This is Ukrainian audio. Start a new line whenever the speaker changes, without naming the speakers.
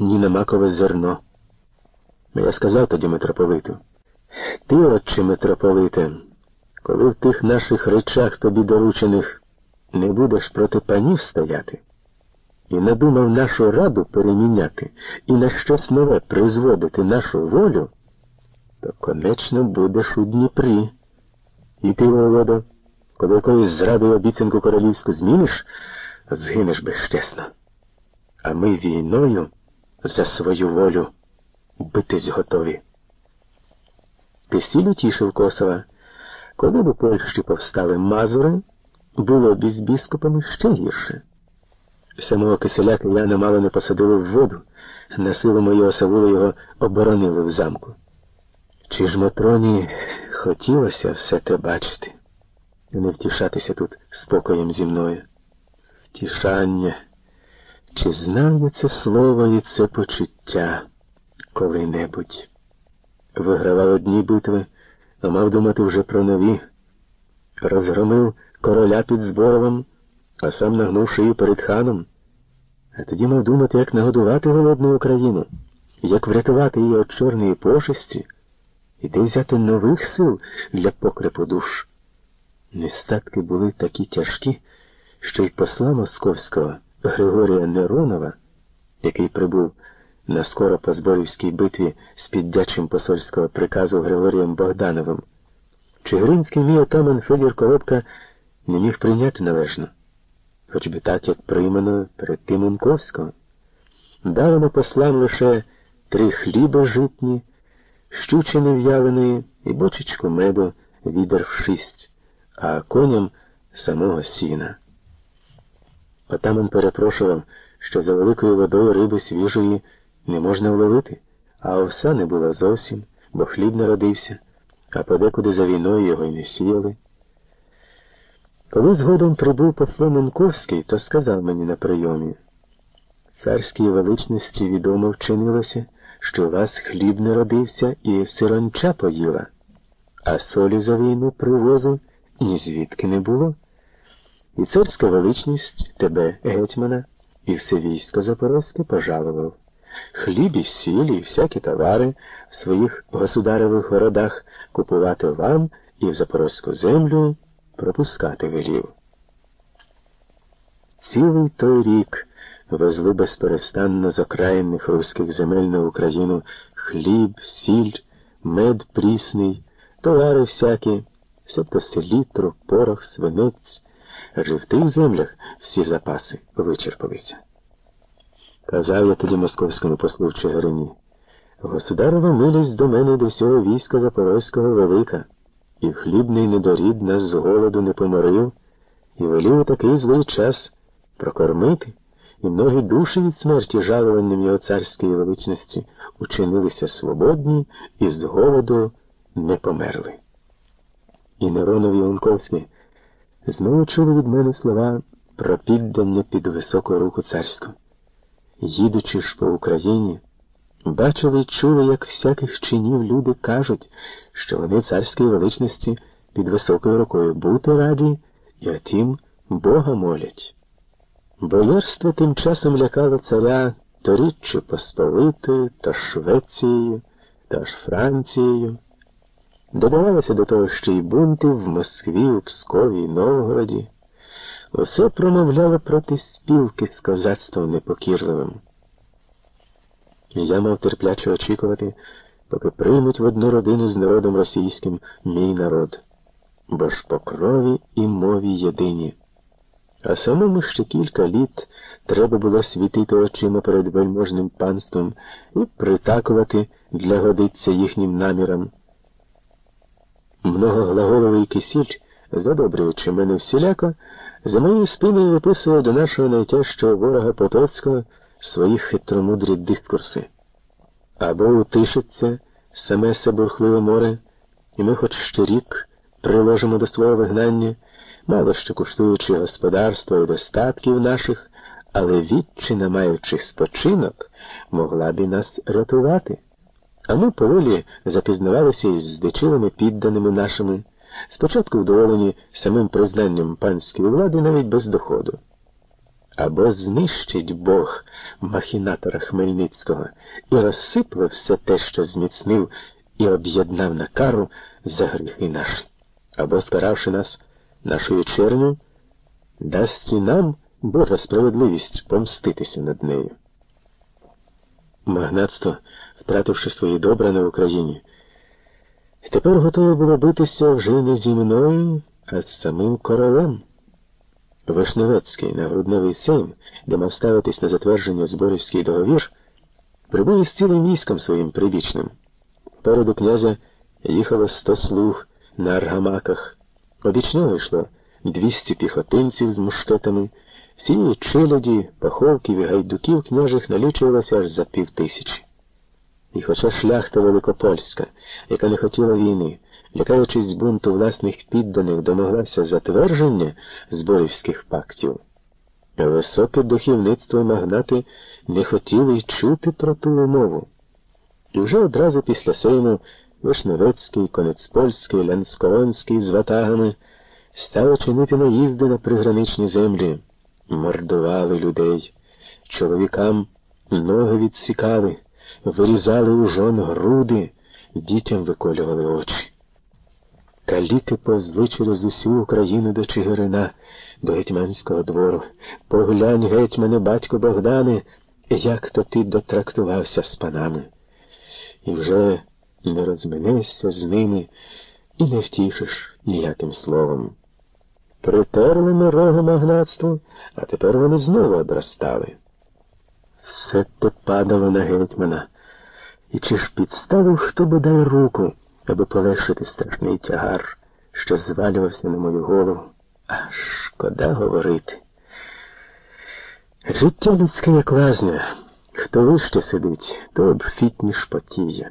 ні на макове зерно. Я сказав тоді митрополиту, ти, отче митрополите, коли в тих наших речах тобі доручених не будеш проти панів стояти, і надумав нашу раду переміняти і на щось нове призводити нашу волю, то конечно будеш у Дніпрі. І ти, воєводо, коли якоюсь зрадою обіцянку королівську зміниш, згинеш безчесно. А ми війною за свою волю битись готові. Кисіль утішив Косова. Коли б у Польщі повстали мазури, було б із біскупами ще гірше. Самого киселя кияни мало не посадили в воду, на силу мою осавулу його оборонили в замку. Чи ж Матроні хотілося все те бачити, не втішатися тут спокоєм зі мною? Втішання, чи знав це слово і це почуття коли-небудь? Вигравав одні битви, а мав думати вже про нові. Розгромив короля під Зборовом, а сам нагнув шию перед ханом. А тоді мав думати, як нагодувати голодну Україну, як врятувати її від чорної пошесті і де взяти нових сил для покрепу душ. Нестатки були такі тяжкі, що й посла московського Григорія Неронова, який прибув на скоро по Зборівській битві з піддячим посольського приказу Григорієм Богдановим, Чигиринський мій отаман Федір Коробка не міг прийняти належно, хоч би так, як приймано перед тим Унковського. Дали послам лише три хліба житні щучини в'яленої і бочечку меду відер в шість, а коням самого сіна. Отаман перепрошував, що за великою водою риби свіжої не можна вловити, а овса не було зовсім, бо хліб народився, а подекуди за війною його й не сіяли. Коли згодом прибув послом Монковський, то сказав мені на прийомі, царській величності відомо вчинилося, що у вас хліб не родився і сиронча поїла, а солі за війну привозу ні звідки не було. І царська величність тебе, гетьмана, і все військо Запорозьке пожалував. Хліб і сілі, і всякі товари в своїх государевих городах купувати вам і в запорозьку землю пропускати велів. Цілий той рік везли безперестанно з окраїнних руських земель на Україну хліб, сіль, мед прісний, товари всякі, себто селітру, порох, свинець, адже в тих землях всі запаси вичерпалися. Казав я тоді московському послу в Чигирині, Государова милість до мене до всього війська Запорозького велика, і хлібний недорід нас з голоду не поморив, і велів у такий злий час прокормити і многі душі від смерті жалуванням його царської величності учинилися свободні і з голоду не померли. І Неронов і Онковський знову чули від мене слова про піддання під високу руку царську. Їдучи ж по Україні, бачили й чули, як всяких чинів люди кажуть, що вони царської величності під високою рукою бути раді, і отім Бога молять. Боярство тим часом лякало царя то Річчю Посполитою, то Швецією, то аж Францією. Додавалося до того ще й бунти в Москві, у Пскові Новгороді. Усе промовляло проти спілки з козацтвом непокірливим. Я мав терпляче очікувати, поки приймуть в одну родину з народом російським мій народ, бо ж по крові і мові єдині. А самому ще кілька літ треба було світити очима перед вельможним панством і притакувати для годиться їхнім намірам. Многоглаголовий кисіль, задобрюючи мене всіляко, за моєю спиною виписував до нашого найтяжчого ворога Потоцького свої хитромудрі дискурси. Або утишиться саме се бурхливе море, і ми хоч ще рік приложимо до свого вигнання мало що куштуючи господарства і достатків наших, але відчина, маючи спочинок, могла б і нас рятувати. А ми поволі запізнавалися із здичилими підданими нашими, спочатку вдоволені самим признанням панської влади навіть без доходу. або знищить Бог махінатора Хмельницького і розсипле все те, що зміцнив і об'єднав на кару за гріхи наші, або, скаравши нас нашою черню, дасть і нам Божа справедливість помститися над нею магнатство, втративши свої добра на Україні. Тепер готове було битися вже не зі мною, а з самим королем. Вишневецький на грудневий сейм, де мав ставитись на затвердження зборівський договір, прибули з цілим військом своїм прибічним. Переду князя їхало сто слуг на аргамаках. Обічно вийшло 200 піхотинців з мушкетами, всієї челяді, паховків і гайдуків княжих налічувалося аж за пів тисячі. І хоча шляхта Великопольська, яка не хотіла війни, лякаючись бунту власних підданих, домоглася затвердження зборівських пактів, а високе духівництво магнати не хотіли й чути про ту умову. І вже одразу після сейму Вишневецький, Конецпольський, Лянскоронський з ватагами стали чинити наїзди на приграничні землі, мордували людей, чоловікам ноги відсікали, вирізали у жон груди, дітям виколювали очі. Каліки повзли через усю Україну до Чигирина, до гетьманського двору. Поглянь, гетьмане, батько Богдане, як то ти дотрактувався з панами. І вже не розминешся з ними і не втішиш ніяким словом. Притерли ми роги магнатству, а тепер вони знову обростали. Все те падало на гетьмана. І чи ж підставив хто бодай руку? аби полегшити страшний тягар, що звалювався на мою голову. А шкода говорити. Життя людське як лазня. Хто вище сидить, то обфітніш потіє.